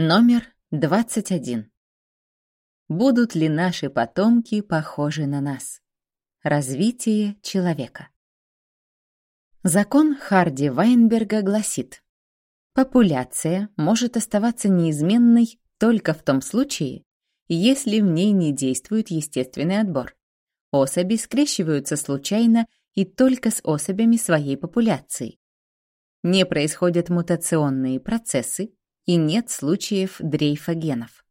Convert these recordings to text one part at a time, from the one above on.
Номер 21. Будут ли наши потомки похожи на нас? Развитие человека. Закон Харди Вайнберга гласит, популяция может оставаться неизменной только в том случае, если в ней не действует естественный отбор. Особи скрещиваются случайно и только с особями своей популяции. Не происходят мутационные процессы, и нет случаев дрейфа генов.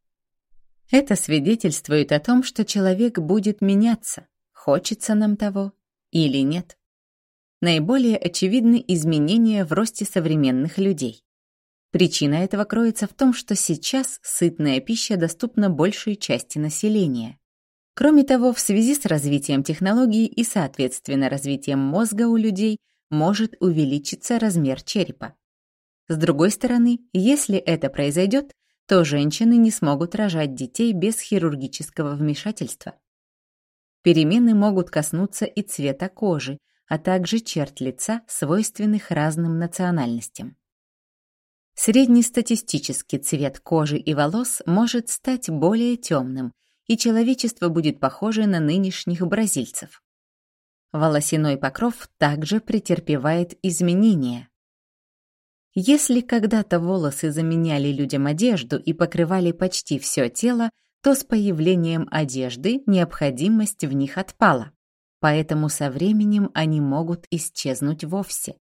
Это свидетельствует о том, что человек будет меняться, хочется нам того или нет. Наиболее очевидны изменения в росте современных людей. Причина этого кроется в том, что сейчас сытная пища доступна большей части населения. Кроме того, в связи с развитием технологий и, соответственно, развитием мозга у людей может увеличиться размер черепа. С другой стороны, если это произойдет, то женщины не смогут рожать детей без хирургического вмешательства. Перемены могут коснуться и цвета кожи, а также черт лица, свойственных разным национальностям. Среднестатистический цвет кожи и волос может стать более темным, и человечество будет похоже на нынешних бразильцев. Волосяной покров также претерпевает изменения. Если когда-то волосы заменяли людям одежду и покрывали почти все тело, то с появлением одежды необходимость в них отпала, поэтому со временем они могут исчезнуть вовсе.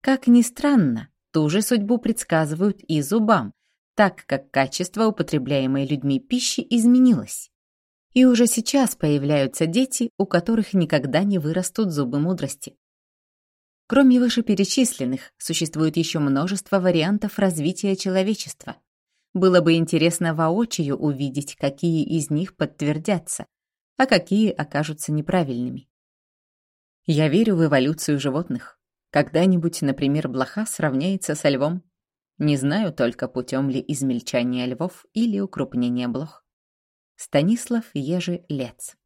Как ни странно, ту же судьбу предсказывают и зубам, так как качество употребляемой людьми пищи изменилось. И уже сейчас появляются дети, у которых никогда не вырастут зубы мудрости. Кроме вышеперечисленных, существует еще множество вариантов развития человечества. Было бы интересно воочию увидеть, какие из них подтвердятся, а какие окажутся неправильными. Я верю в эволюцию животных. Когда-нибудь, например, блоха сравняется со львом. Не знаю только, путем ли измельчания львов или укрупнения блох. Станислав Ежи Лец